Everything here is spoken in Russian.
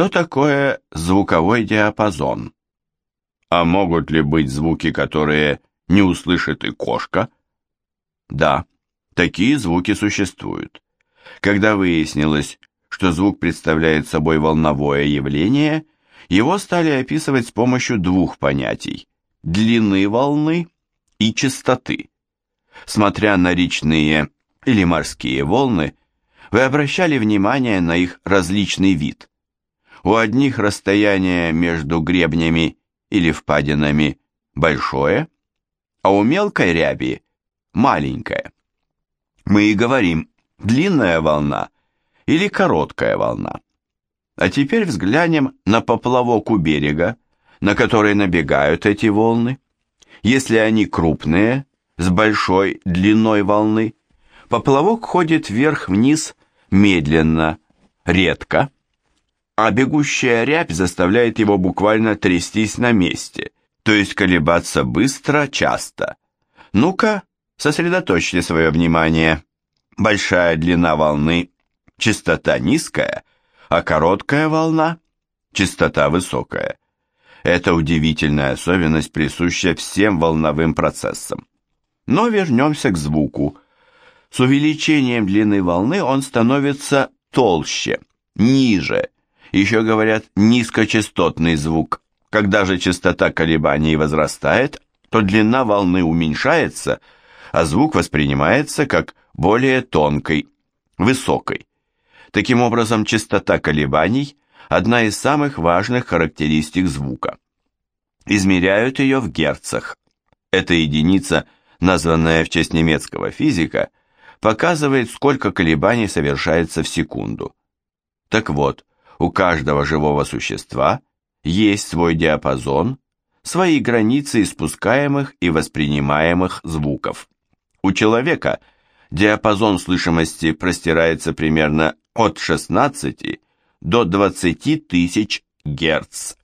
Что такое звуковой диапазон? А могут ли быть звуки, которые не услышит и кошка? Да, такие звуки существуют. Когда выяснилось, что звук представляет собой волновое явление, его стали описывать с помощью двух понятий – длины волны и частоты. Смотря на речные или морские волны, вы обращали внимание на их различный вид. У одних расстояние между гребнями или впадинами большое, а у мелкой ряби маленькое. Мы и говорим длинная волна или короткая волна. А теперь взглянем на поплавок у берега, на который набегают эти волны. Если они крупные, с большой длиной волны, поплавок ходит вверх-вниз медленно, редко, а бегущая рябь заставляет его буквально трястись на месте, то есть колебаться быстро, часто. Ну-ка, сосредоточьте свое внимание. Большая длина волны, частота низкая, а короткая волна, частота высокая. Это удивительная особенность, присущая всем волновым процессам. Но вернемся к звуку. С увеличением длины волны он становится толще, ниже, еще говорят низкочастотный звук. Когда же частота колебаний возрастает, то длина волны уменьшается, а звук воспринимается как более тонкий, высокий. Таким образом, частота колебаний – одна из самых важных характеристик звука. Измеряют ее в герцах. Эта единица, названная в честь немецкого физика, показывает, сколько колебаний совершается в секунду. Так вот, у каждого живого существа есть свой диапазон, свои границы испускаемых и воспринимаемых звуков. У человека диапазон слышимости простирается примерно от 16 до 20 тысяч Герц.